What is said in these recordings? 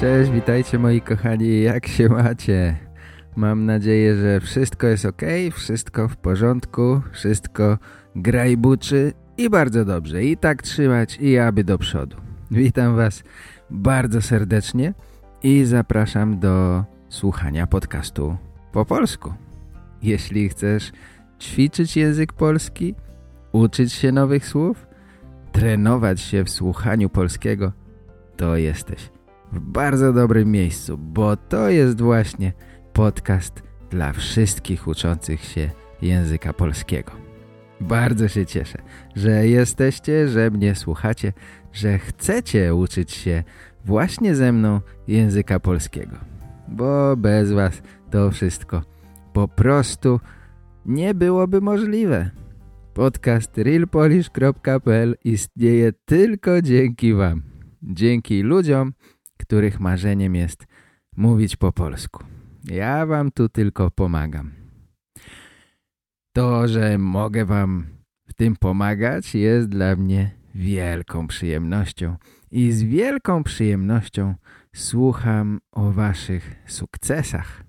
Cześć, witajcie moi kochani, jak się macie? Mam nadzieję, że wszystko jest ok, wszystko w porządku, wszystko grajbuczy i bardzo dobrze. I tak trzymać i aby do przodu. Witam was bardzo serdecznie i zapraszam do słuchania podcastu po polsku. Jeśli chcesz ćwiczyć język polski, uczyć się nowych słów, trenować się w słuchaniu polskiego, to jesteś w bardzo dobrym miejscu, bo to jest właśnie podcast dla wszystkich uczących się języka polskiego. Bardzo się cieszę, że jesteście, że mnie słuchacie, że chcecie uczyć się właśnie ze mną języka polskiego. Bo bez was to wszystko po prostu nie byłoby możliwe. Podcast realpolish.pl istnieje tylko dzięki wam. Dzięki ludziom, których marzeniem jest mówić po polsku. Ja wam tu tylko pomagam. To, że mogę wam w tym pomagać jest dla mnie wielką przyjemnością i z wielką przyjemnością słucham o waszych sukcesach.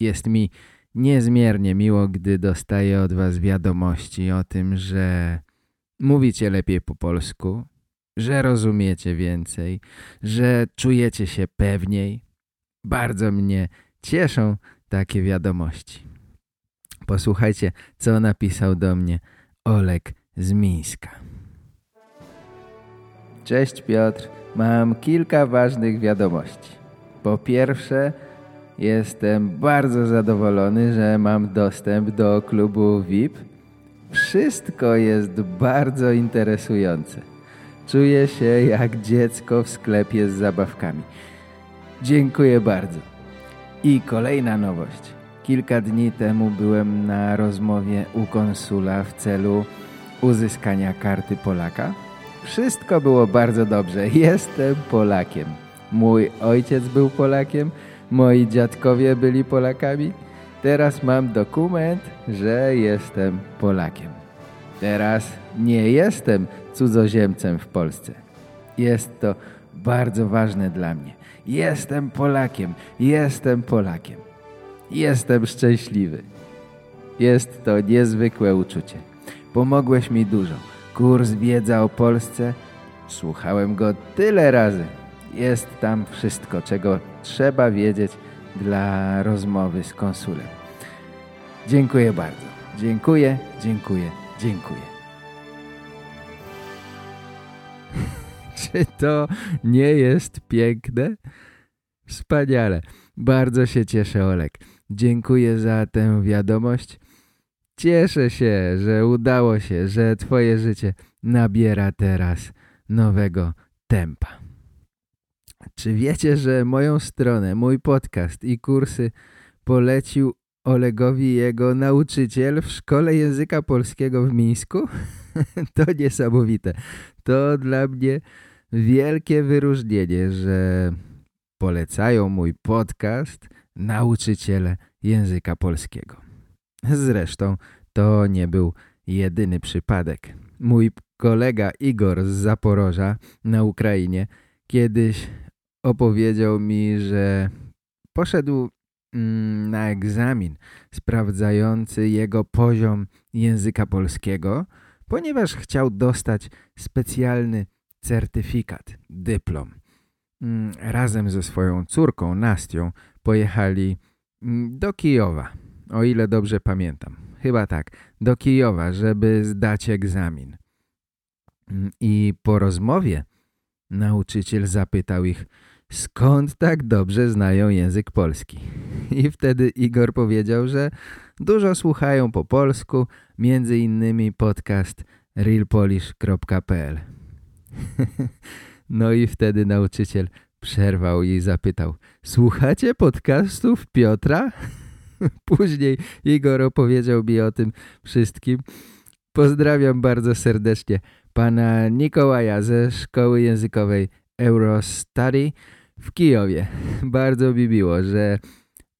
Jest mi niezmiernie miło, gdy dostaję od was wiadomości o tym, że mówicie lepiej po polsku, że rozumiecie więcej, że czujecie się pewniej. Bardzo mnie cieszą takie wiadomości. Posłuchajcie, co napisał do mnie Olek z Mińska. Cześć Piotr, mam kilka ważnych wiadomości. Po pierwsze, jestem bardzo zadowolony, że mam dostęp do klubu VIP. Wszystko jest bardzo interesujące. Czuję się jak dziecko w sklepie z zabawkami. Dziękuję bardzo. I kolejna nowość. Kilka dni temu byłem na rozmowie u konsula w celu uzyskania karty Polaka. Wszystko było bardzo dobrze. Jestem Polakiem. Mój ojciec był Polakiem, moi dziadkowie byli Polakami. Teraz mam dokument, że jestem Polakiem. Teraz nie jestem cudzoziemcem w Polsce. Jest to bardzo ważne dla mnie. Jestem Polakiem, jestem Polakiem. Jestem szczęśliwy. Jest to niezwykłe uczucie. Pomogłeś mi dużo. Kurs Wiedza o Polsce, słuchałem go tyle razy. Jest tam wszystko, czego trzeba wiedzieć dla rozmowy z konsulem. Dziękuję bardzo. Dziękuję, dziękuję, dziękuję. Czy to nie jest piękne? Wspaniale. Bardzo się cieszę, Olek. Dziękuję za tę wiadomość. Cieszę się, że udało się, że twoje życie nabiera teraz nowego tempa. Czy wiecie, że moją stronę, mój podcast i kursy polecił Olegowi jego nauczyciel w Szkole Języka Polskiego w Mińsku? to niesamowite. To dla mnie wielkie wyróżnienie, że polecają mój podcast nauczyciele języka polskiego. Zresztą to nie był jedyny przypadek. Mój kolega Igor z Zaporoża na Ukrainie kiedyś opowiedział mi, że poszedł na egzamin sprawdzający jego poziom języka polskiego, ponieważ chciał dostać specjalny certyfikat, dyplom. Mm, razem ze swoją córką Nastią pojechali mm, do Kijowa, o ile dobrze pamiętam. Chyba tak, do Kijowa, żeby zdać egzamin. Mm, I po rozmowie nauczyciel zapytał ich, skąd tak dobrze znają język polski. I wtedy Igor powiedział, że dużo słuchają po polsku, między innymi podcast realpolish.pl. no i wtedy nauczyciel Przerwał i zapytał, słuchacie podcastów Piotra? Później Igor opowiedział mi o tym wszystkim. Pozdrawiam bardzo serdecznie pana Nikołaja ze Szkoły Językowej Eurostudy w Kijowie. Bardzo mi miło, że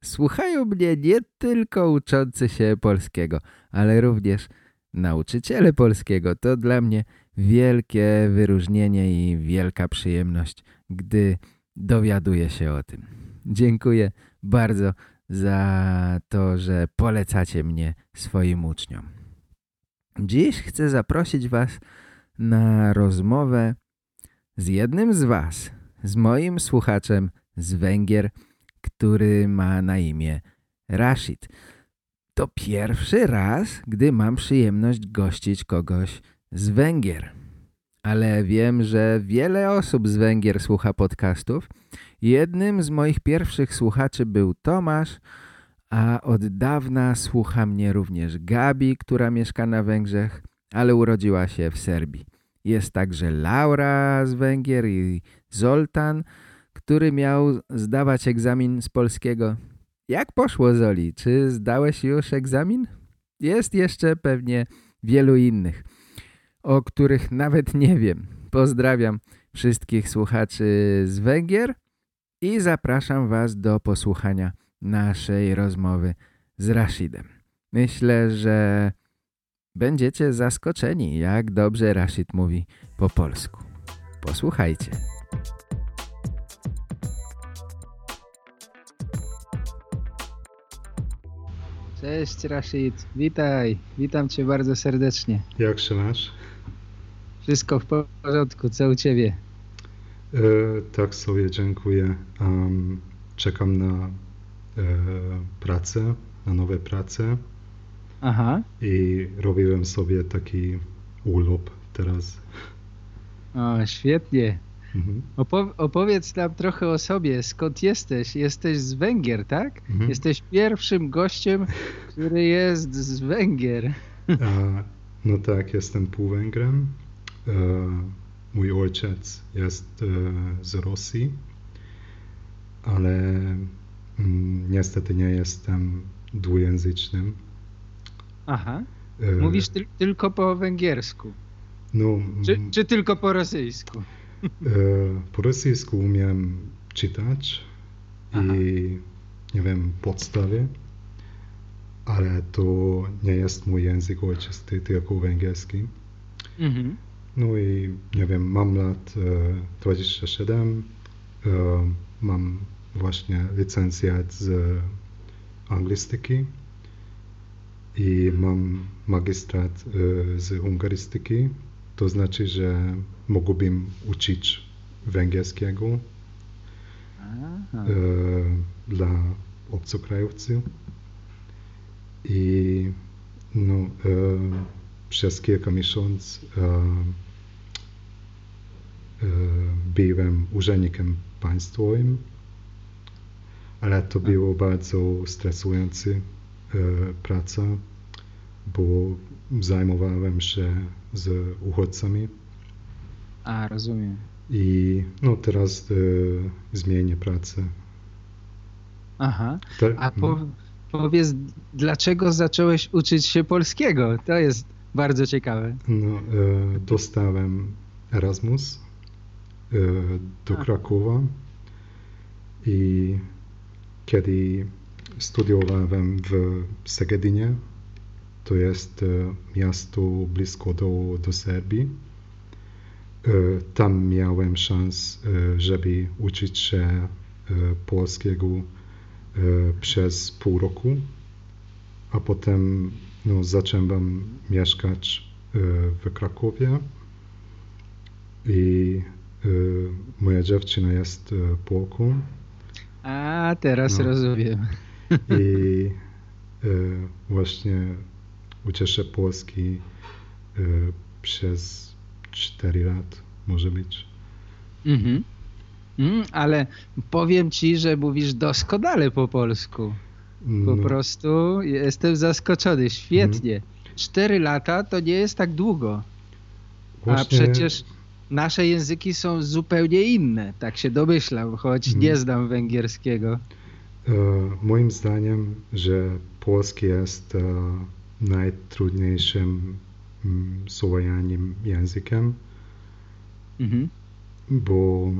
słuchają mnie nie tylko uczący się polskiego, ale również nauczyciele polskiego. To dla mnie wielkie wyróżnienie i wielka przyjemność, gdy dowiaduję się o tym. Dziękuję bardzo za to, że polecacie mnie swoim uczniom. Dziś chcę zaprosić Was na rozmowę z jednym z Was, z moim słuchaczem z Węgier, który ma na imię Rashid. To pierwszy raz, gdy mam przyjemność gościć kogoś z Węgier. Ale wiem, że wiele osób z Węgier słucha podcastów. Jednym z moich pierwszych słuchaczy był Tomasz, a od dawna słucha mnie również Gabi, która mieszka na Węgrzech, ale urodziła się w Serbii. Jest także Laura z Węgier i Zoltan, który miał zdawać egzamin z polskiego. Jak poszło Zoli? Czy zdałeś już egzamin? Jest jeszcze pewnie wielu innych, o których nawet nie wiem. Pozdrawiam wszystkich słuchaczy z Węgier i zapraszam Was do posłuchania naszej rozmowy z Rashidem. Myślę, że będziecie zaskoczeni, jak dobrze Rashid mówi po polsku. Posłuchajcie. Cześć Rashid, witaj, witam Cię bardzo serdecznie. Jak się masz? Wszystko w porządku, co u Ciebie? E, tak sobie dziękuję. Um, czekam na e, pracę, na nowe prace. Aha. I robiłem sobie taki urlop teraz. O, świetnie. Mhm. Opow opowiedz nam trochę o sobie. Skąd jesteś? Jesteś z Węgier, tak? Mhm. Jesteś pierwszym gościem, który jest z Węgier. A, no tak, jestem półwęgrem. E, mój ojciec jest e, z Rosji, ale mm, niestety nie jestem dwujęzycznym. Aha. E, Mówisz ty tylko po węgiersku. No, Czy, mm, czy tylko po rosyjsku? E, po rosyjsku umiem czytać Aha. i nie wiem, podstawy, ale to nie jest mój język ojczysty, tylko węgierski. Mhm. No i nie wiem, mam lat e, 27, e, mam właśnie licencjat z anglistyki i mam magistrat e, z ungarystyki. To znaczy, że mógłbym uczyć węgierskiego Aha. e, dla obcokrajowców. I no, e, przez kilka miesięcy byłem urzędnikiem państwowym, ale to było bardzo stresująca e, praca, bo zajmowałem się z uchodźcami A, rozumiem. i no, teraz e, zmienię pracę. Aha. A po, powiedz, dlaczego zacząłeś uczyć się polskiego? To jest bardzo ciekawe. No, e, dostałem Erasmus e, do. Krakowa i kiedy studiowałem w Segedinie, to jest e, miasto blisko do, do Serbii, e, tam miałem szansę, e, żeby uczyć się polskiego przez pół roku, a potem no, zacząłem mieszkać w Krakowie. I moja dziewczyna jest Polką. A, teraz No. rozumiem. I e, właśnie uczę się polski e, przez 4 lat, może być. Mhm. Mm, ale powiem ci, że mówisz doskonale po polsku. Po No, prostu jestem zaskoczony. Świetnie. Cztery lata to nie jest tak długo. A właśnie przecież nasze języki są zupełnie inne, tak się domyślam, choć Mhm. nie znam węgierskiego. E, moim zdaniem, że polski jest e, najtrudniejszym mm, słowianim językiem, Mhm. bo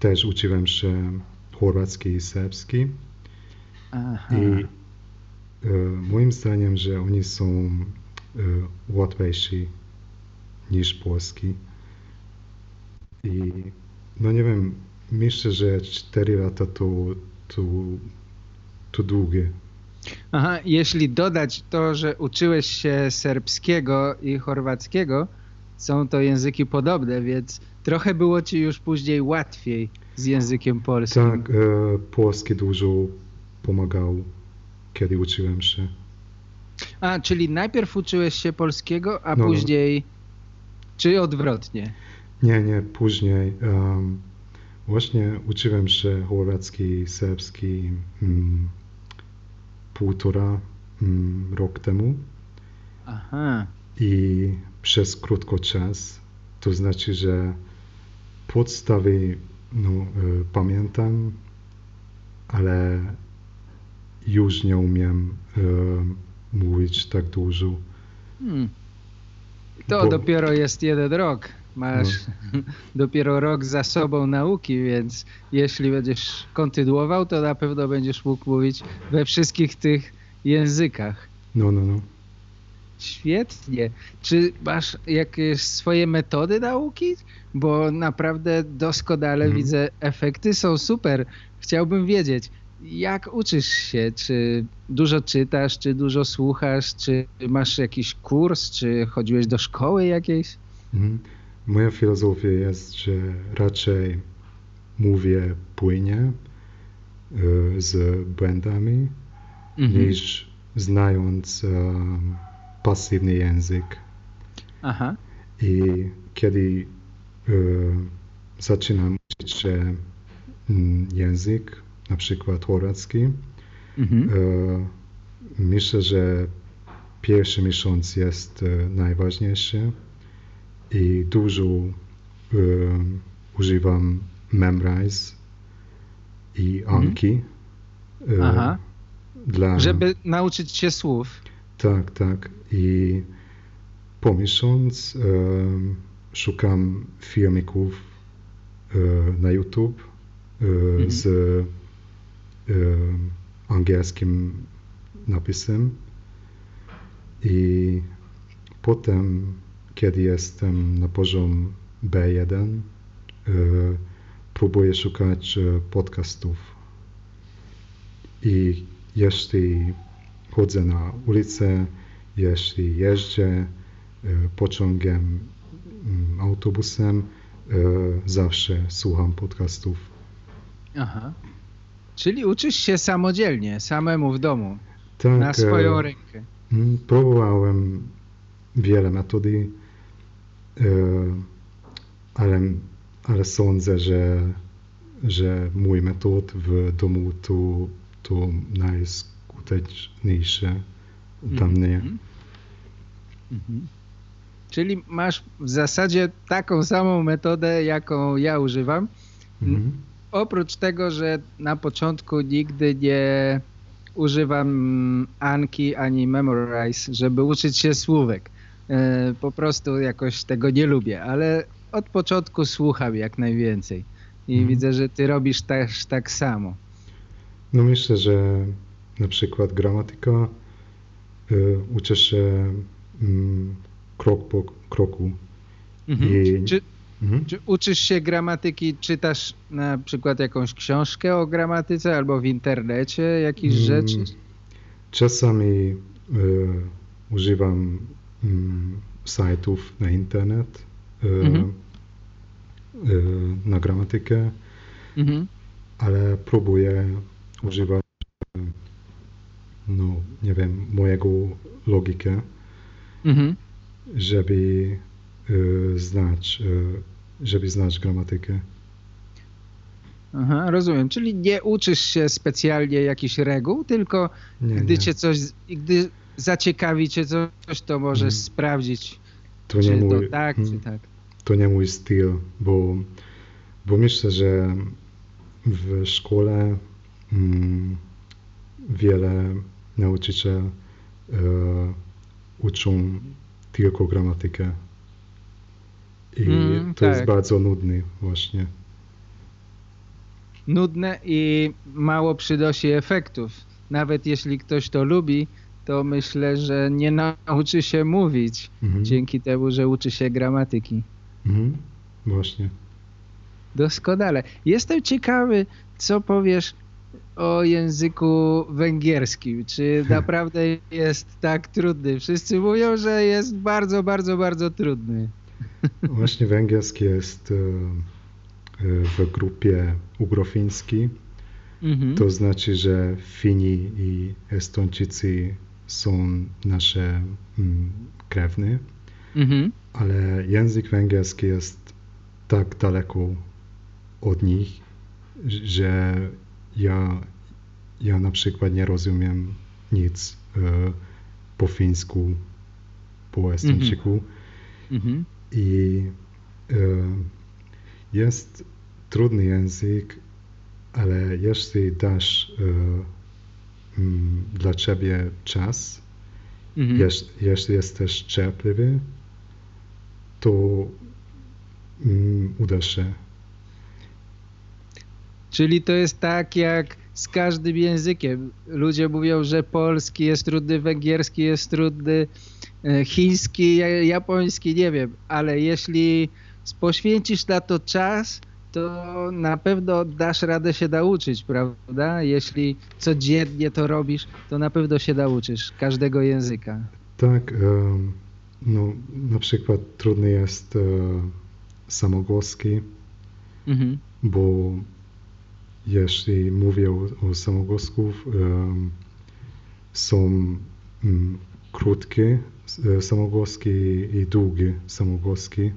też uczyłem się chorwacki i serbski Aha. i e, moim zdaniem, że oni są łatwiejsi niż polski. I no nie wiem, myślę, że 4 lata to, to, to długie. Aha, jeśli dodać to, że uczyłeś się serbskiego i chorwackiego, są to języki podobne, więc trochę było ci już później łatwiej z językiem polskim. Tak, e, polski dużo pomagał, kiedy uczyłem się. A, czyli najpierw uczyłeś się polskiego, a No, no. później... Czy odwrotnie? Nie, nie, później em, właśnie uczyłem się chorwacki i serbski mm, półtora mm, rok temu Aha. i przez krótko czas, to znaczy, że podstawy no, e, pamiętam, ale już nie umiem e, mówić tak dużo. Hmm. To Bo- dopiero jest jeden rok. Masz dopiero rok za sobą nauki, więc jeśli będziesz kontynuował, to na pewno będziesz mógł mówić we wszystkich tych językach. No, no, no. Świetnie. Czy masz jakieś swoje metody nauki? Bo naprawdę doskonale Mhm. widzę, efekty są super. Chciałbym wiedzieć, jak uczysz się? Czy dużo czytasz, czy dużo słuchasz, czy masz jakiś kurs, czy chodziłeś do szkoły jakiejś? Mhm. Moja filozofia jest, że raczej mówię płynnie e, z błędami, Mhm. niż znając em, pasywny język. Aha. I kiedy e, zaczynam uczyć się mm, język, na przykład chorwacki, Mhm. e, myślę, że pierwszy miesiąc jest e, najważniejszy i dużo e, używam Memrise i Anki. e, Mhm. Aha. Dla, Żeby nauczyć się słów. Tak, tak. I po miesiąc em, szukam filmików e, na YouTube e, Mhm. z angielskim napisem. I potem, kiedy jestem na poziom B1, e, próbuję szukać e, podcastów. I jeśli chodzę na ulicę, jeśli jeżdżę e, pociągiem, mm, autobusem, zawsze słucham podcastów. Aha. Czyli uczysz się samodzielnie, samemu w domu, Tak, na swoją e, rękę. próbowałem wiele metody, ale, ale sądzę, że, że mój metod w domu to, to najskuteczniejsze dla mnie. Mhm. Mhm. Czyli masz w zasadzie taką samą metodę, jaką ja używam. Mhm. Oprócz tego, że na początku nigdy nie używam Anki ani Memorize, żeby uczyć się słówek. E, Po prostu jakoś tego nie lubię, ale od początku słucham jak najwięcej. I Mhm. widzę, że ty robisz też tak samo. No myślę, że na przykład gramatyka y, uczy się mm, krok po kroku. Mhm. I- Czy, Mhm. czy uczysz się gramatyki, czytasz na przykład jakąś książkę o gramatyce albo w internecie jakieś Mm, rzeczy? Czasami y, używam sajtów na internet y, Mhm. y, na gramatykę, Mhm. ale próbuję używać no, nie wiem, mojego logikę, Mhm. żeby y, znać, żeby znać gramatykę. Aha, rozumiem. Czyli nie uczysz się specjalnie jakichś reguł, tylko Nie, gdy nie. cię coś, gdy zaciekawi cię coś, to możesz Mhm. sprawdzić, To czy nie to mój, tak, mm, czy tak. to nie mój styl, bo, bo myślę, że w szkole mm, wiele nauczycieli e, uczą tylko gramatykę. I Mm, to jest tak. bardzo nudny właśnie. Nudne i mało przynosi efektów. Nawet jeśli ktoś to lubi, to myślę, że nie nauczy się mówić Mhm. dzięki temu, że uczy się gramatyki. Mhm. Właśnie. Doskonale. Jestem ciekawy, co powiesz o języku węgierskim. Czy naprawdę jest tak trudny? Wszyscy mówią, że jest bardzo, bardzo, bardzo trudny. Właśnie węgierski jest e, e, w grupie ugrofińskiej. Mhm. To znaczy, że Fini i Estończycy są nasze mm, krewne, Mhm. ale język węgierski jest tak daleko od nich, że ja, ja na przykład nie rozumiem nic e, po fińsku, po estończyku. Mhm. I e, jest trudny język, ale jeśli dasz e, dla ciebie czas, Mhm. jeś, jeśli jesteś cierpliwy, to mm, uda się. Czyli to jest tak jak z każdym językiem. Ludzie mówią, że polski jest trudny, węgierski jest trudny, e, chiński, ja- japoński, nie wiem, ale jeśli poświęcisz na to czas, to na pewno dasz radę się nauczyć, prawda? Jeśli codziennie to robisz, to na pewno się nauczysz każdego języka. Tak, no, na przykład trudny jest e, samogłoski, Mhm. bo jeśli mówię o, o samogłosków, są mm, krótkie samogłoski i długie samogłoski e,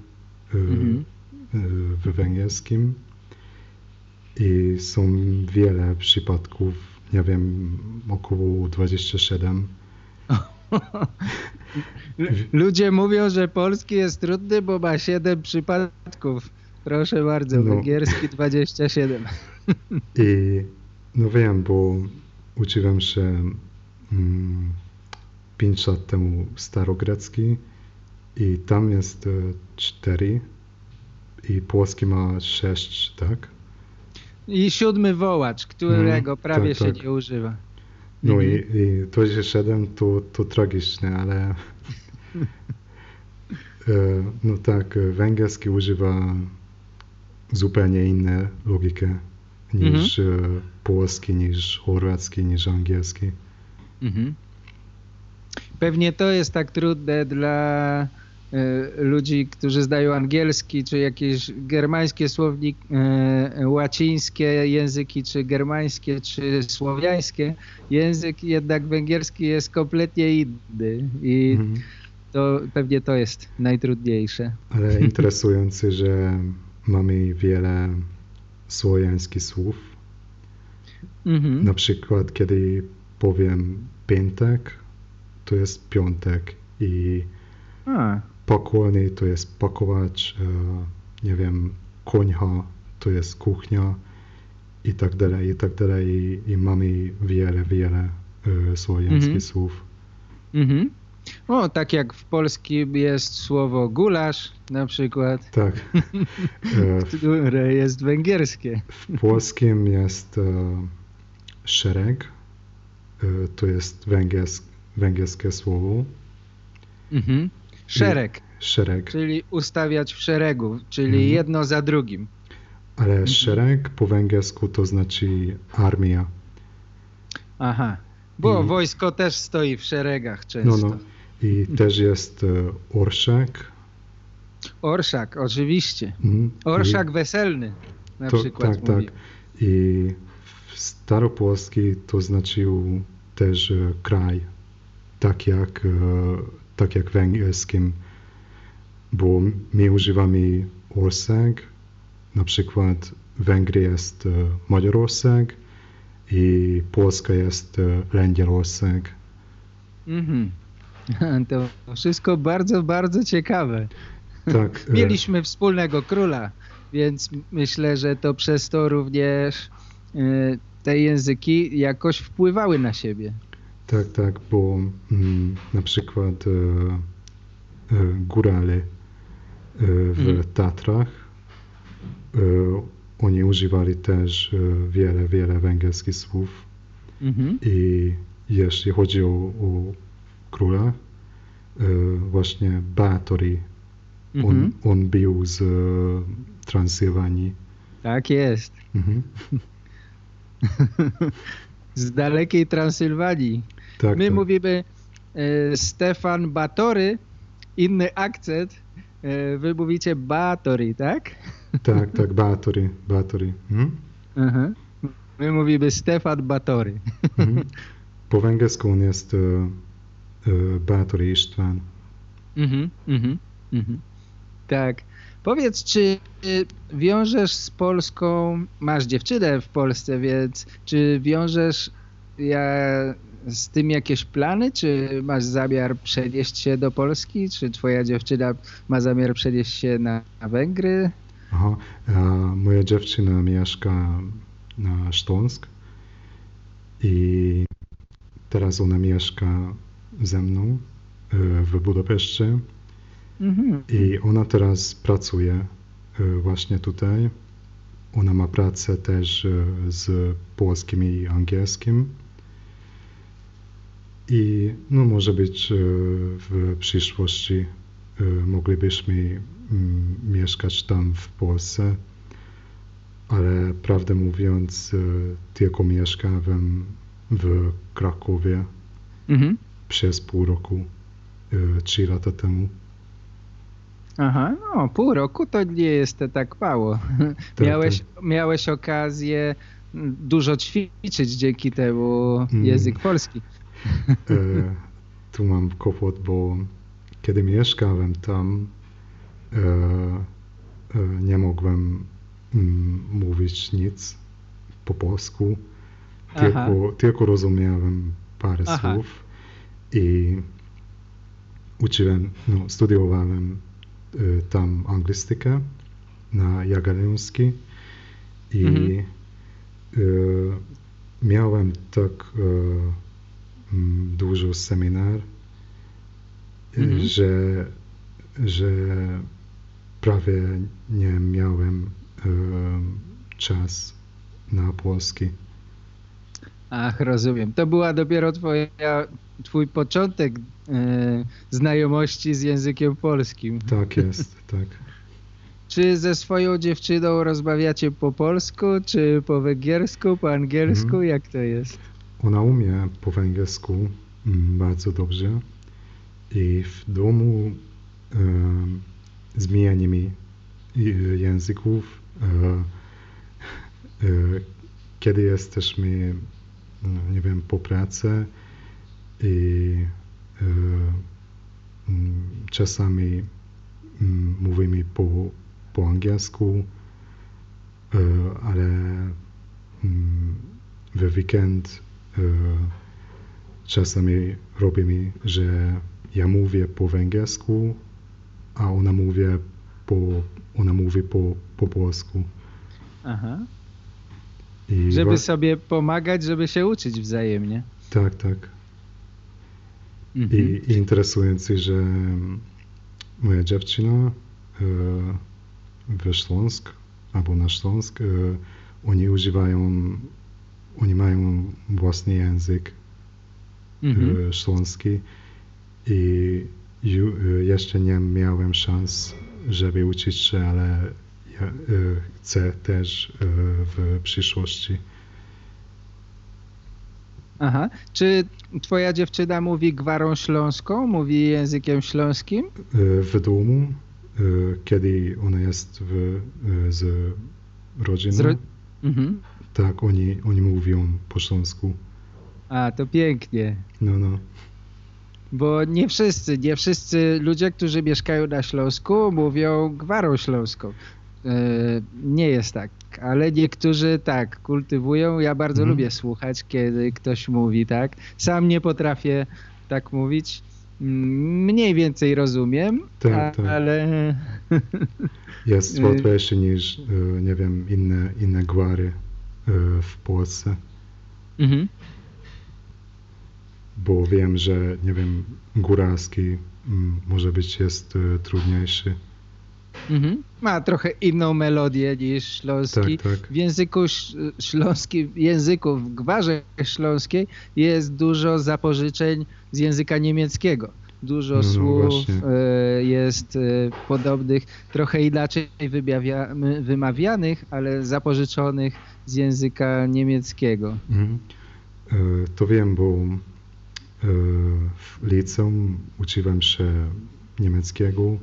Mhm. E, w węgierskim i są wiele przypadków, nie wiem, około 27. Ludzie mówią, że polski jest trudny, bo ma 7 przypadków. Proszę bardzo, No. węgierski 27. I no wiem, bo uczyłem się mm, 5 lat temu starogrecki i tam jest 4 i polski ma 6, tak? I siódmy wołacz, którego Mhm, prawie tak, się tak. nie używa. No Mhm. i, i 27 to, to tragiczne, ale e, no tak, węgierski używa zupełnie inne logikę niż e, polski, niż chorwacki, niż angielski. Mhm. Pewnie to jest tak trudne dla ludzi, którzy znają angielski, czy jakieś germańskie słownik, e, łacińskie języki, czy germańskie, czy słowiańskie. Język jednak węgierski jest kompletnie inny i Mhm. to pewnie to jest najtrudniejsze. Ale interesujące, że mamy wiele słowiańskich słów. Mhm. Na przykład, kiedy powiem piętek, to jest piątek i A, pokłony to jest pakować, e, nie wiem, końcha to jest kuchnia i tak dalej, i tak dalej. I, i mamy wiele, wiele e, słowiańskich Mhm. słów. mhm. O, tak jak w polskim jest słowo gulasz na przykład, Tak. E, które jest węgierskie. W polskim jest e, szereg, e, to jest węgiers, węgierskie słowo. Mhm. Szereg, Szereg, czyli ustawiać w szeregu, czyli Mhm. jedno za drugim. ale szereg po węgiersku to znaczy armia. Aha. Bo I- wojsko też stoi w szeregach No, często. no. I też jest e, orszak. Orszak, oczywiście. Mhm. Orszak weselny na to, przykład Tak, mówi. tak. I w staropolski to znaczył też e, kraj, tak jak, e, tak jak w węgierskim, bo my używamy ország, na przykład Węgry jest e, Magyarország i Polska jest e, Lengyelország. Mhm. To wszystko bardzo, bardzo ciekawe. Tak. e, Mieliśmy wspólnego króla, więc myślę, że to przez to również te języki jakoś wpływały na siebie. Tak, tak, bo mm, na przykład e, e, górale e, w Mhm. Tatrach e, oni używali też e, wiele, wiele węgierskich słów Mhm. i jeśli chodzi o, o króla, właśnie Bátori, on, Mhm. on był z Transylwanii. Tak jest. Mhm. Z dalekiej Transylwanii. Tak, My tak. mówimy e, Stefan Batory, inny akcent. E, wy mówicie Batory, tak? Tak, tak, Bátori, Bátori. Mhm. Aha. My mówimy Stefan Batory. Mhm. Po węgiersku on jest e, Bátori István. Mhm, mhm, mhm. Tak. Powiedz, czy wiążesz z Polską, masz dziewczynę w Polsce, więc czy wiążesz ja, z tym jakieś plany? Czy masz zamiar przenieść się do Polski? Czy twoja dziewczyna ma zamiar przenieść się na, na Węgry? Aha, a moja dziewczyna mieszka na Śląsk i teraz ona mieszka ze mną e, w Budapeszcie Mhm. i ona teraz pracuje e, właśnie tutaj. Ona ma pracę też e, z polskim i angielskim. I no może być e, w przyszłości e, moglibyśmy mm, mieszkać tam w Polsce, ale prawdę mówiąc e, tylko mieszkałem w Krakowie Mhm. przez pół roku, trzy lata temu. Aha, no pół roku to nie jest tak mało. Tak, miałeś, miałeś okazję mm, dużo ćwiczyć dzięki temu Mm. język polski. E, tu mam kłopot, bo kiedy mieszkałem tam, e, e, nie mogłem mm, mówić nic po polsku, Aha. tylko, tylko rozumiałem parę Aha. słów i uczyłem, no, studiowałem tam anglistykę na Jagielloński i Mhm. miałem tak dużo seminar, e, Mhm. że, że prawie nie miałem e, czas na polski. Ach, rozumiem. To była dopiero twoja, twój początek e, znajomości z językiem polskim. Tak jest, tak. Czy ze swoją dziewczyną rozmawiacie po polsku, czy po węgiersku, po angielsku? Mhm. Jak to jest? Ona umie po węgiersku mm, bardzo dobrze i w domu e, mi i- języków. E, e, kiedy jesteśmy, no, nie wiem, po pracy i e, mm, czasami mm, mówimy po, po angielsku, e, ale mm, w weekend e, czasami robimy, że ja mówię po węgiersku, a ona mówi po, ona mówi po, po polsku. Aha. I Żeby sobie pomagać, żeby się uczyć wzajemnie. Tak, tak. Mhm. I, I interesujące, że moja dziewczyna e, w Śląsk, albo na Śląsk, e, oni używają, oni mają własny język Mhm. e, śląski i e, jeszcze nie miałem szans, żeby uczyć się, ale ja e, chcę też w przyszłości. Aha. Czy twoja dziewczyna mówi gwarą śląską? Mówi językiem śląskim? W domu, kiedy ona jest w, z rodziną, Z ro- Mhm. Tak, oni, oni mówią po śląsku. A, to pięknie. No, no. Bo nie wszyscy, nie wszyscy ludzie, którzy mieszkają na Śląsku mówią gwarą śląską. E, nie jest tak, ale niektórzy tak kultywują. Ja bardzo Mhm. lubię słuchać, kiedy ktoś mówi tak. Sam nie potrafię tak mówić, mm, mniej więcej rozumiem, Tak, tak. ale Jest Y- łatwiejszy niż, e, nie wiem, inne, inne gwary w Polsce, mhm. bo wiem, że, nie wiem, góralski mm, może być jest e, trudniejszy. Mhm. ma trochę inną melodię niż śląski. Tak, tak. W języku śląskim, w języku w gwarze śląskiej jest dużo zapożyczeń z języka niemieckiego. Dużo No, no słów właśnie. e, jest e, podobnych, trochę inaczej wymawianych, ale zapożyczonych z języka niemieckiego. Mhm. E, To wiem, bo e, w liceum uczyłem się niemieckiego,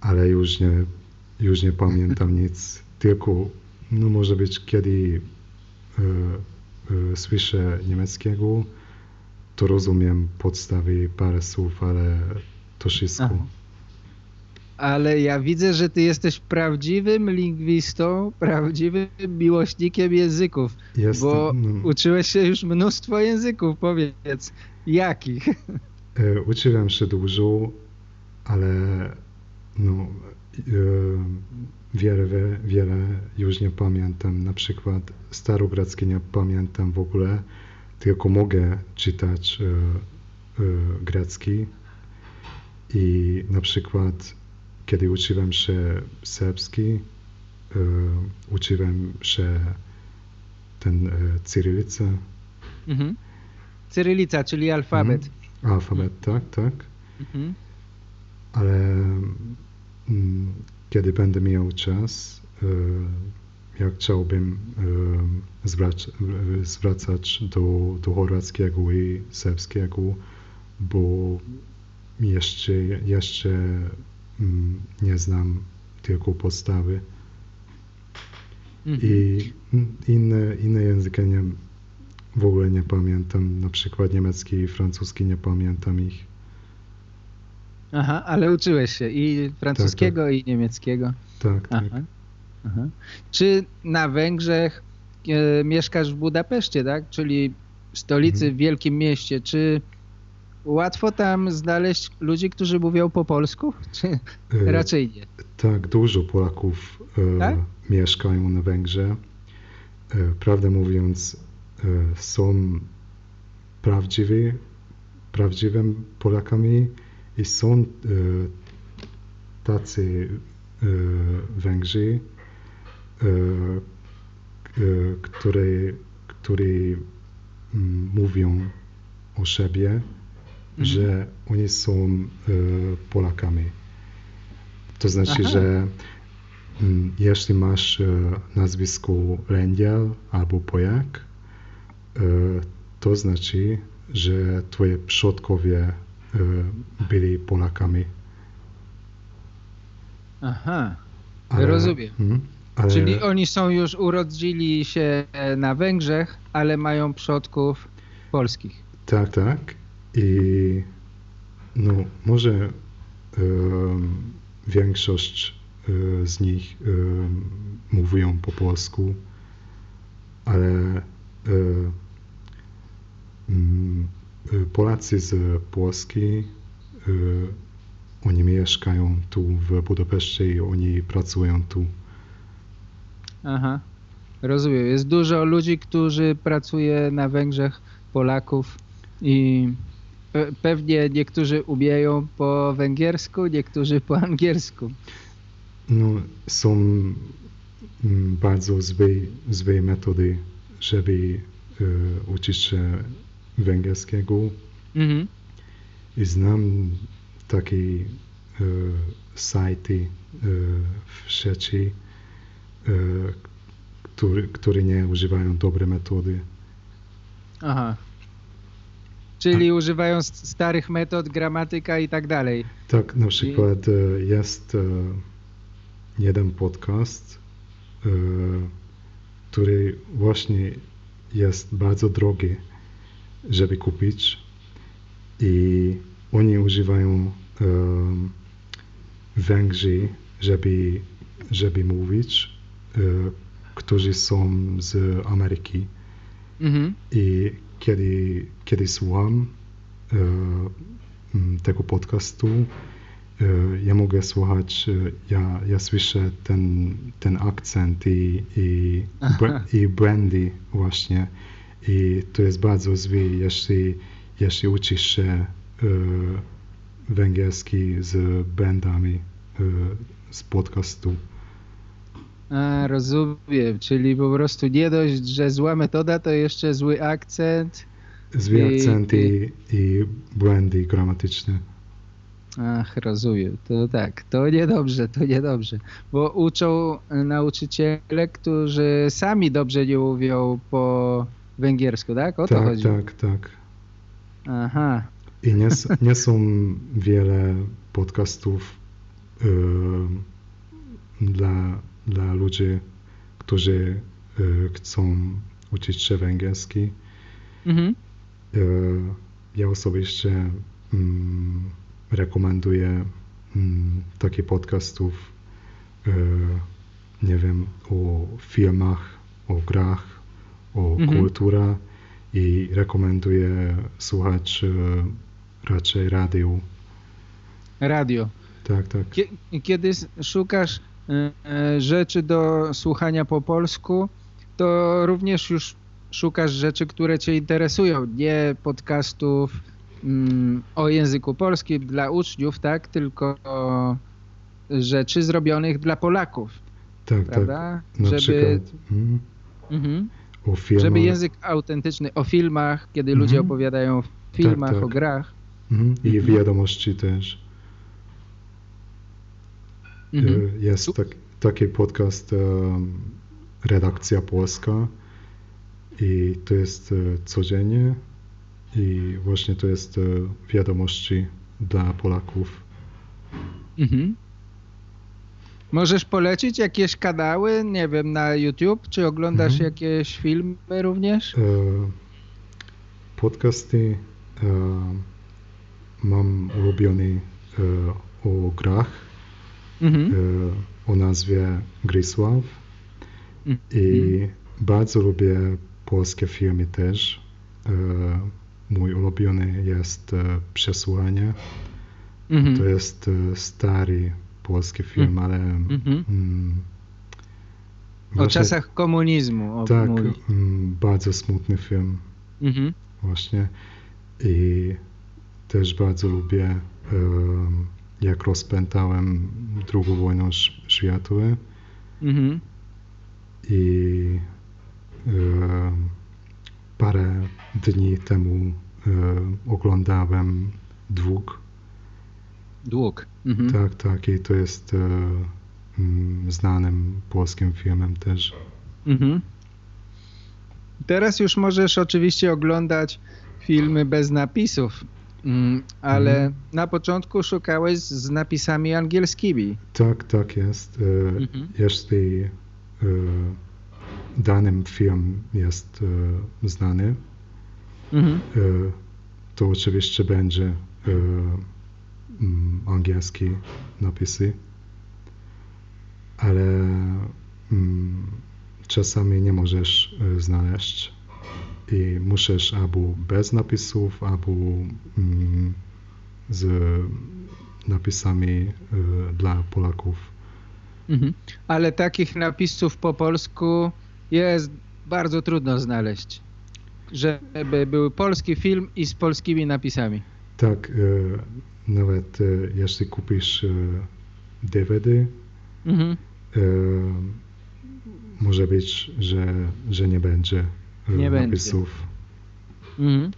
ale już nie, już nie pamiętam nic. Tylko, no może być, kiedy e, słyszę niemieckiego, to rozumiem podstawy parę słów, ale to wszystko. Aha. Ale ja widzę, że ty jesteś prawdziwym lingwistą, prawdziwym miłośnikiem języków, Jestem, bo no. uczyłeś się już mnóstwo języków, powiedz. Jakich? E, Uczyłem się dużo, ale no, e, wiele, wie- wiele już nie pamiętam. Na przykład starogrecki nie pamiętam w ogóle, tylko mogę czytać e, grecki. I na przykład, kiedy uczyłem się serbski, e, uczyłem się ten e, cyrylicę, Mhm. Cyrylica, czyli alfabet. alfabet, tak, tak. Mhm. ale mm, kiedy będę miał czas, e, ja chciałbym zwrac- zwracać do, do chorwackiego i serbskiego, bo jeszcze, jeszcze nie znam tylko podstawy. Mhm. I mm, inne, inne języki nie, w ogóle nie pamiętam, na przykład niemiecki i francuski nie pamiętam ich. Aha, ale uczyłeś się i francuskiego, i niemieckiego. Tak, tak. Aha. Aha. Czy na Węgrzech e, mieszkasz w Budapeszcie, tak? Czyli w stolicy, Mhm. w wielkim mieście. Czy łatwo tam znaleźć ludzi, którzy mówią po polsku? Czy E, raczej nie? Tak, dużo Polaków e, Tak? mieszkają na Węgrzech. E, prawdę mówiąc, są prawdziwi, prawdziwymi Polakami i są tacy Węgrzy, którzy, mówią o siebie, że oni są e, Polakami. To znaczy, Aha. że mm, jeśli masz e, nazwisko Lędziel albo Pojak, e, to znaczy, że twoje przodkowie byli Polakami. Aha, Ale- rozumiem. Mhm. ale, Czyli oni są już, urodzili się na Węgrzech, ale mają przodków polskich. Tak, tak. I no, może em, większość e, z nich em, mówią po polsku, ale e, mm, e, Polacy z Polski, e, oni mieszkają tu w Budapeszcie i oni pracują tu. Aha, rozumiem. Jest dużo ludzi, którzy pracuje na Węgrzech, Polaków i pewnie niektórzy umieją po węgiersku, niektórzy po angielsku. No, są mm, bardzo złe, złe metody, żeby e, uczyć się węgierskiego. Mhm. I znam takie e, sajty e, w sieci, e, które, które nie używają dobre metody. Aha. Czyli używają s- starych metod, gramatyka i tak dalej. Tak, na przykład e, jest e, jeden podcast, e, który właśnie jest bardzo drogi, żeby kupić i oni używają Węgrzy, żeby, żeby mówić, którzy są z Ameryki. Mhm. I kiedy, kiedy słucham, e, tego podcastu e, ja mogę słuchać, e, ja, ja słyszę ten, ten akcent i, i, i brandy właśnie. I to jest bardzo złe, jeśli, jeśli uczysz się węgierski z bandami z podcastu. A, rozumiem, czyli po prostu nie dość, że zła metoda, to jeszcze zły akcent. Zły I- akcent i, i błędy gramatyczne. Ach, rozumiem. To tak, to niedobrze, to niedobrze. Bo uczą nauczyciele, którzy sami dobrze nie mówią po węgiersku, tak? O to tak, chodzi. tak, tak. Aha. I nie, nie są wiele podcastów e, dla, dla ludzi, którzy e, chcą uczyć się węgierski. Mhm. E, ja osobiście mm, rekomenduję mm, takie podcastów, e, nie wiem, o filmach, o grach, o Mhm. kulturze i rekomenduję słuchać e, raczej radio. Radio. Tak, tak. Kie- Kiedy szukasz rzeczy do słuchania po polsku, to również już szukasz rzeczy, które cię interesują, nie podcastów mm, o języku polskim dla uczniów, tak, tylko rzeczy zrobionych dla Polaków, Tak, prawda? tak. Na przykład mm, mhm, filmach. żeby język autentyczny, o filmach, kiedy Mhm. ludzie opowiadają o filmach, tak. o grach. Mhm, I Mhm. wiadomości też. Mhm. E, Jest tak, taki podcast em, Redakcja Polska i to jest e, codziennie i właśnie to jest e, wiadomości dla Polaków. Mhm. Możesz polecić jakieś kanały, nie wiem, na YouTube, czy oglądasz Mhm. jakieś filmy również? E, Podcasty e, mam ulubiony e, o grach, Mhm. e, o nazwie Grisław. Mhm. I bardzo lubię polskie filmy też. E, mój ulubiony jest e, Przesłanie. Mhm. To jest stary polski film, ale Mhm. mm, O czasach komunizmu. O, Tak, mówi. mm, bardzo smutny film Mhm. właśnie. I też bardzo lubię, e, jak rozpętałem II wojnę światową. Mhm. i e, parę dni temu e, oglądałem dług. Dług. Mhm. Tak, tak, i to jest e, mm, znanym polskim filmem też. Mhm. Teraz już możesz oczywiście oglądać filmy bez napisów, ale Mhm. na początku szukałeś z napisami angielskimi. Tak, tak jest. E, Mhm. Jeśli e, danym film jest e, znany, Mhm. e, to oczywiście będzie e, mm, angielski napisy, ale mm, czasami nie możesz e, znaleźć i musisz albo bez napisów, albo mm, z napisami e, dla Polaków. Mhm. Ale takich napisów po polsku jest bardzo trudno znaleźć. Żeby był polski film i z polskimi napisami. Tak, e, nawet e, jeśli kupisz DVD, Mhm. może być, że, że nie będzie Nie będzie. napisów. Mhm.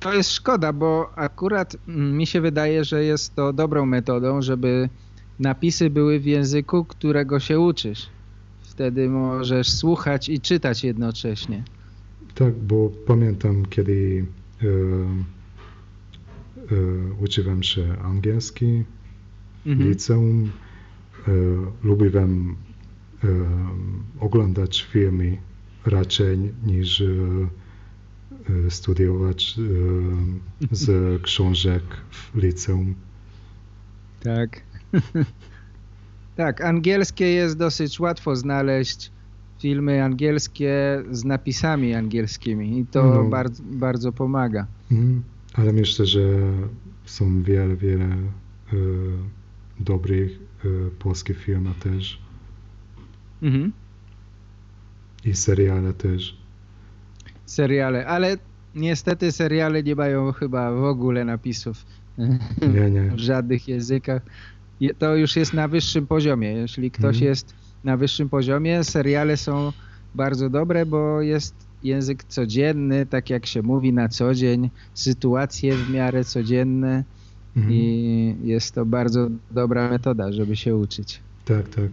To jest szkoda, bo akurat mm, mi się wydaje, że jest to dobrą metodą, żeby napisy były w języku, którego się uczysz. Wtedy możesz słuchać i czytać jednocześnie. Tak, bo pamiętam, kiedy e, e, uczyłem się angielski w Mhm. liceum, e, lubiłem e, oglądać filmy raczej niż e, studiować e, z książek w liceum. Tak. tak, angielskie jest dosyć łatwo znaleźć filmy angielskie z napisami angielskimi i to No. bardzo, bardzo pomaga. Mhm. Ale myślę, że są wiele, wiele e, dobrych e, polskich filmów też Mhm. I seriale też. Seriale, ale niestety seriale nie mają chyba w ogóle napisów Nie, nie. w żadnych językach. To już jest na wyższym poziomie. Jeśli ktoś Mhm. jest na wyższym poziomie, seriale są bardzo dobre, bo jest język codzienny, tak jak się mówi na co dzień, sytuacje w miarę codzienne Mhm. i jest to bardzo dobra metoda, żeby się uczyć. Tak, tak.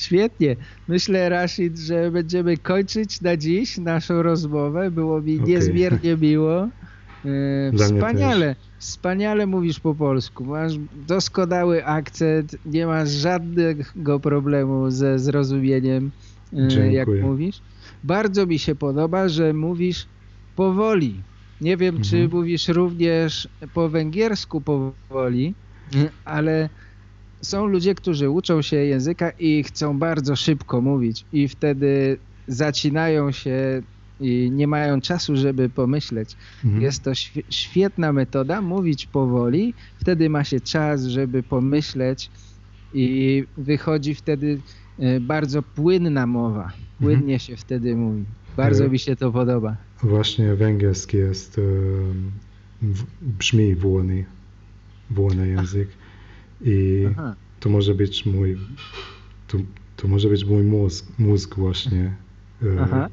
Świetnie. Myślę, Rashid, że będziemy kończyć na dziś naszą rozmowę. Było mi Okej. niezmiernie miło. E, Wspaniale, wspaniale mówisz po polsku. Masz doskonały akcent, nie masz żadnego problemu ze zrozumieniem, e, jak Dziękuję. mówisz. Bardzo mi się podoba, że mówisz powoli. Nie wiem, czy Mhm. mówisz również po węgiersku powoli, ale są ludzie, którzy uczą się języka i chcą bardzo szybko mówić i wtedy zacinają się i nie mają czasu, żeby pomyśleć. Mhm. Jest to świe- świetna metoda, mówić powoli, wtedy ma się czas, żeby pomyśleć i wychodzi wtedy e, bardzo płynna mowa. Płynnie się wtedy mówi. Bardzo E, mi się to podoba. Właśnie węgierski jest e, brzmi wolny, wolny język i Aha. to może być mój to, to może być mój mózg, mózg właśnie e, Aha.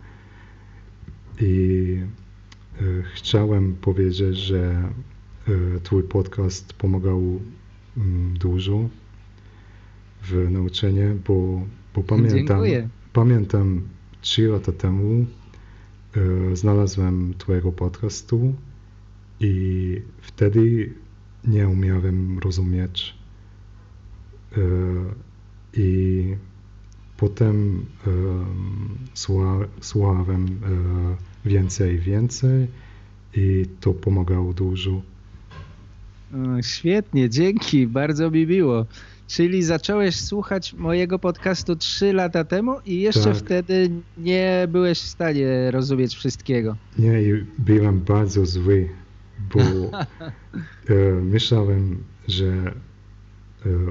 i e, chciałem powiedzieć, że e, twój podcast pomagał mm, dużo w nauczeniu, bo, bo pamiętam, Dziękuję. pamiętam trzy lata temu znalazłem twojego podcastu i wtedy nie umiałem rozumieć i potem e, słucha, słuchałem e, więcej i więcej i to pomagało dużo. O, Świetnie, dzięki, bardzo mi miło. Czyli zacząłeś słuchać mojego podcastu 3 lata temu i jeszcze Tak. wtedy nie byłeś w stanie rozumieć wszystkiego. Nie, byłem bardzo zły, bo e, myślałem, że e,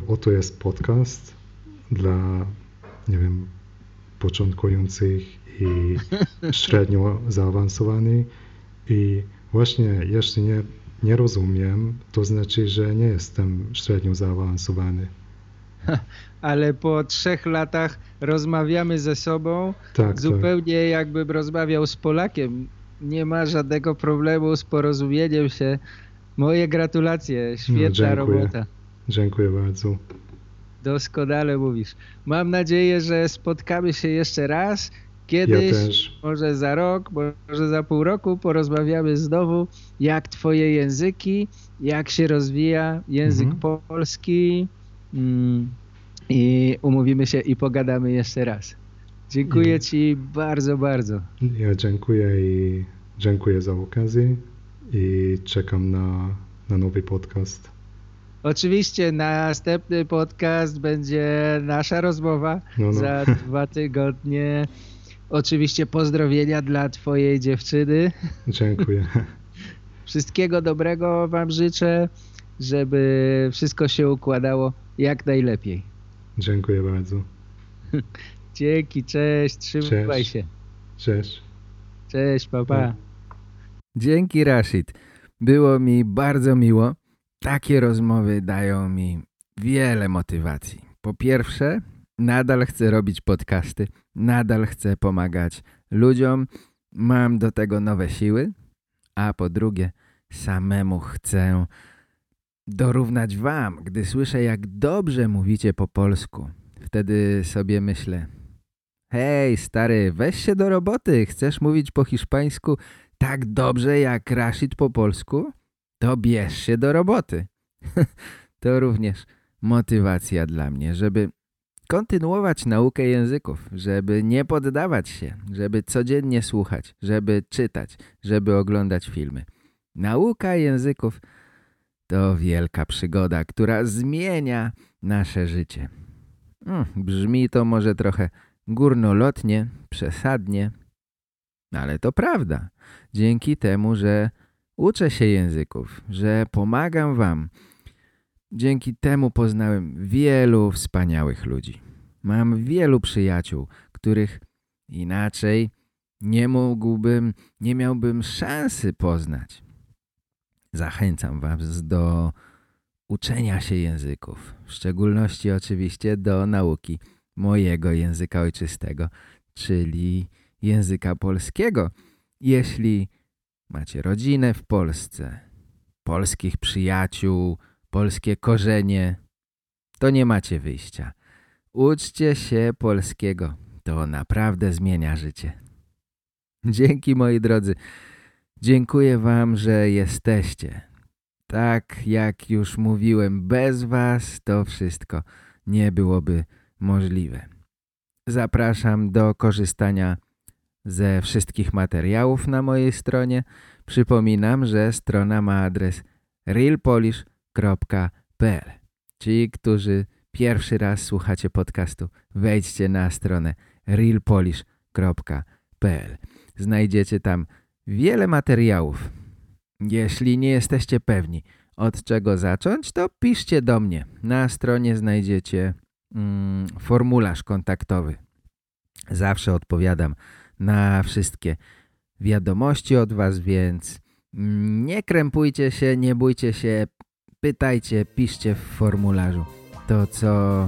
oto jest podcast dla, nie wiem, początkujących i średnio zaawansowanych i właśnie jeśli nie, nie rozumiem, to znaczy, że nie jestem średnio zaawansowany. Ale po trzech latach rozmawiamy ze sobą Tak, zupełnie jakbym rozmawiał z Polakiem. Nie ma żadnego problemu z porozumieniem się. Moje gratulacje, świetna No, robota. Dziękuję bardzo. Doskonale mówisz. Mam nadzieję, że spotkamy się jeszcze raz. Ja Kiedyś, też. może za rok, może za pół roku porozmawiamy znowu, jak twoje języki, jak się rozwija język Mhm. polski mm, i umówimy się i pogadamy jeszcze raz. Dziękuję I- ci bardzo, bardzo. Ja dziękuję i dziękuję za okazję i czekam na, na nowy podcast. Oczywiście następny podcast będzie nasza rozmowa No, no. za dwa tygodnie. Oczywiście pozdrowienia dla twojej dziewczyny. Dziękuję. Wszystkiego dobrego wam życzę, żeby wszystko się układało jak najlepiej. Dziękuję bardzo. Dzięki, cześć, trzymaj Cześć. się. Cześć. Cześć, papa. Pa. Dzięki Rashid. Było mi bardzo miło. Takie rozmowy dają mi wiele motywacji. Po pierwsze, nadal chcę robić podcasty, nadal chcę pomagać ludziom, mam do tego nowe siły, a po drugie, samemu chcę dorównać wam, gdy słyszę jak dobrze mówicie po polsku. Wtedy sobie myślę, hej stary, weź się do roboty, chcesz mówić po hiszpańsku tak dobrze jak Rashid po polsku? To bierz się do roboty. to również motywacja dla mnie, żeby kontynuować naukę języków, żeby nie poddawać się, żeby codziennie słuchać, żeby czytać, żeby oglądać filmy. Nauka języków to wielka przygoda, która zmienia nasze życie. Mm, brzmi to może trochę górnolotnie, przesadnie, ale to prawda. Dzięki temu, że uczę się języków, że pomagam wam. Dzięki temu poznałem wielu wspaniałych ludzi. Mam wielu przyjaciół, których inaczej nie mógłbym, nie miałbym szansy poznać. Zachęcam was do uczenia się języków, w szczególności oczywiście do nauki mojego języka ojczystego, czyli języka polskiego. Jeśli macie rodzinę w Polsce, polskich przyjaciół, polskie korzenie, to nie macie wyjścia. Uczcie się polskiego. To naprawdę zmienia życie. Dzięki moi drodzy. Dziękuję wam, że jesteście. Tak jak już mówiłem, bez was to wszystko nie byłoby możliwe. Zapraszam do korzystania ze wszystkich materiałów na mojej stronie. Przypominam, że strona ma adres realpolish.pl Ci, którzy pierwszy raz słuchacie podcastu, wejdźcie na stronę realpolish.pl Znajdziecie tam wiele materiałów. Jeśli nie jesteście pewni, od czego zacząć, to piszcie do mnie. Na stronie znajdziecie mm, formularz kontaktowy. Zawsze odpowiadam na wszystkie wiadomości od Was, więc nie krępujcie się, nie bójcie się, pytajcie, piszcie w formularzu to, co,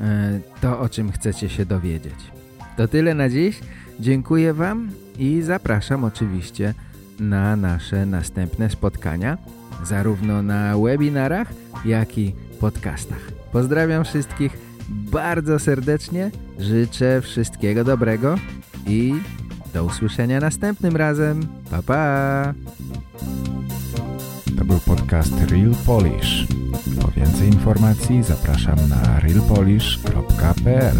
e, to o czym chcecie się dowiedzieć. To tyle na dziś. Dziękuję Wam i zapraszam oczywiście na nasze następne spotkania, zarówno na webinarach, jak i podcastach. Pozdrawiam wszystkich bardzo serdecznie, życzę wszystkiego dobrego i do usłyszenia następnym razem. Pa, pa! To był podcast Real Polish. Po więcej informacji zapraszam na realpolish.pl